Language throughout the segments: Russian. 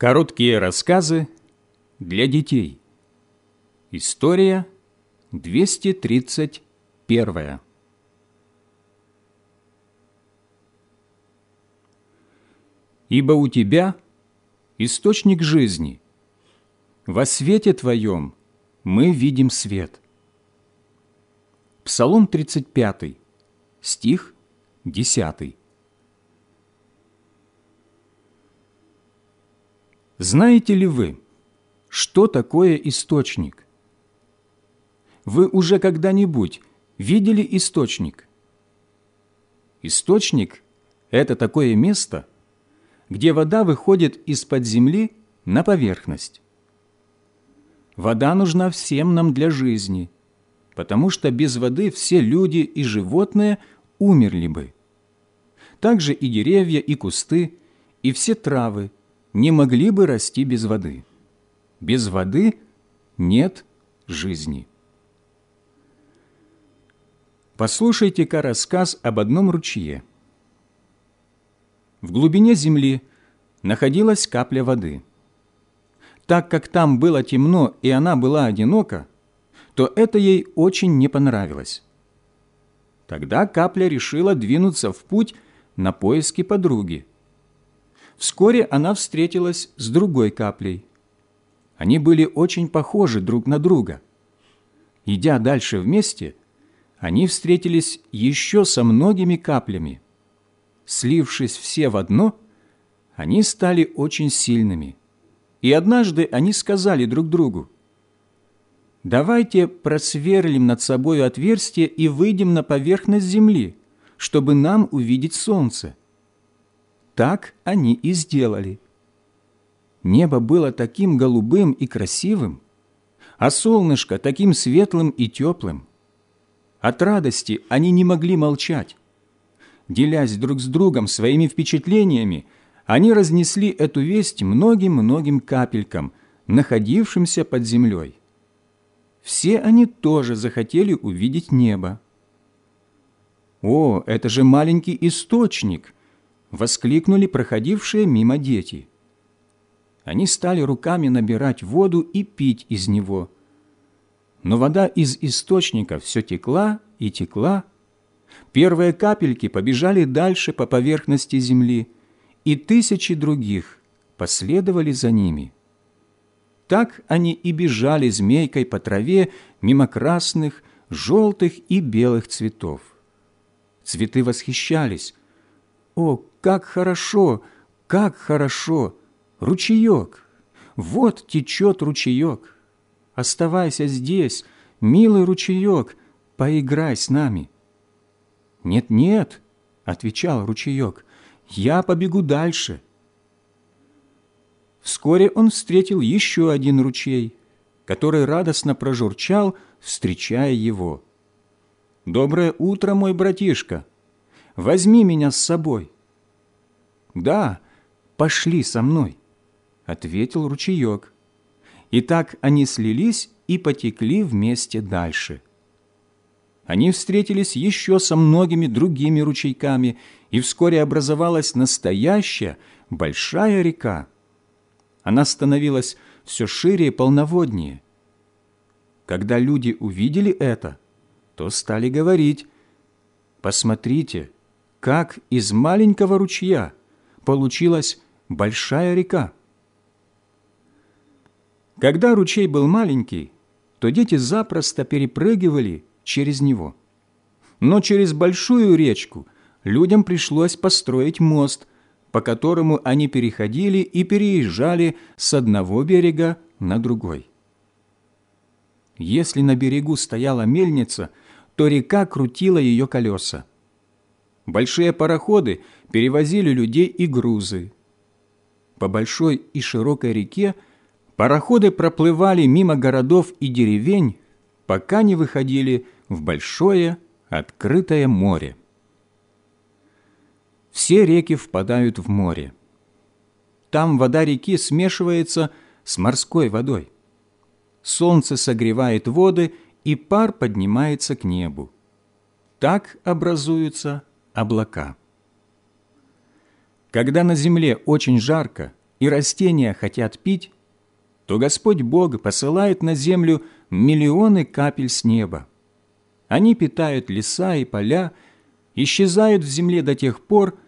Короткие рассказы для детей. История 231. Ибо у тебя источник жизни. Во свете твоем мы видим свет. Псалом 35, стих 10. Знаете ли вы, что такое источник? Вы уже когда-нибудь видели источник? Источник – это такое место, где вода выходит из-под земли на поверхность. Вода нужна всем нам для жизни, потому что без воды все люди и животные умерли бы. Также и деревья, и кусты, и все травы – не могли бы расти без воды. Без воды нет жизни. Послушайте-ка рассказ об одном ручье. В глубине земли находилась капля воды. Так как там было темно и она была одинока, то это ей очень не понравилось. Тогда капля решила двинуться в путь на поиски подруги – Вскоре она встретилась с другой каплей. Они были очень похожи друг на друга. Идя дальше вместе, они встретились еще со многими каплями. Слившись все в одно, они стали очень сильными. И однажды они сказали друг другу, «Давайте просверлим над собой отверстие и выйдем на поверхность земли, чтобы нам увидеть солнце». Так они и сделали. Небо было таким голубым и красивым, а солнышко таким светлым и теплым. От радости они не могли молчать. Делясь друг с другом своими впечатлениями, они разнесли эту весть многим-многим капелькам, находившимся под землей. Все они тоже захотели увидеть небо. «О, это же маленький источник!» Воскликнули проходившие мимо дети. Они стали руками набирать воду и пить из него. Но вода из источника все текла и текла. Первые капельки побежали дальше по поверхности земли, и тысячи других последовали за ними. Так они и бежали змейкой по траве мимо красных, желтых и белых цветов. Цветы восхищались. О, как хорошо, как хорошо! Ручеек! Вот течет ручеек! Оставайся здесь, милый ручеек, поиграй с нами!» «Нет-нет», — отвечал ручеек, — «я побегу дальше». Вскоре он встретил еще один ручей, который радостно прожурчал, встречая его. «Доброе утро, мой братишка! Возьми меня с собой!» «Да, пошли со мной», — ответил ручеек. И так они слились и потекли вместе дальше. Они встретились еще со многими другими ручейками, и вскоре образовалась настоящая большая река. Она становилась все шире и полноводнее. Когда люди увидели это, то стали говорить, «Посмотрите, как из маленького ручья – получилась большая река. Когда ручей был маленький, то дети запросто перепрыгивали через него. Но через большую речку людям пришлось построить мост, по которому они переходили и переезжали с одного берега на другой. Если на берегу стояла мельница, то река крутила ее колеса. Большие пароходы перевозили людей и грузы. По большой и широкой реке пароходы проплывали мимо городов и деревень, пока не выходили в большое открытое море. Все реки впадают в море. Там вода реки смешивается с морской водой. Солнце согревает воды, и пар поднимается к небу. Так образуются облака. Когда на земле очень жарко, и растения хотят пить, то Господь Бог посылает на землю миллионы капель с неба. Они питают леса и поля, исчезают в земле до тех пор,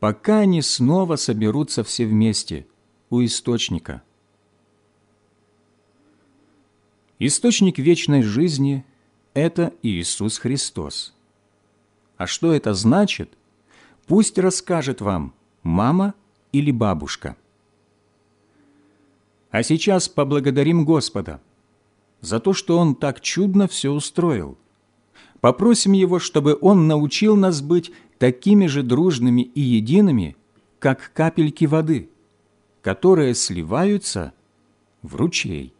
пока они снова соберутся все вместе у источника. Источник вечной жизни – это Иисус Христос. А что это значит, пусть расскажет вам мама или бабушка. А сейчас поблагодарим Господа за то, что Он так чудно все устроил. Попросим Его, чтобы Он научил нас быть такими же дружными и едиными, как капельки воды, которые сливаются в ручей.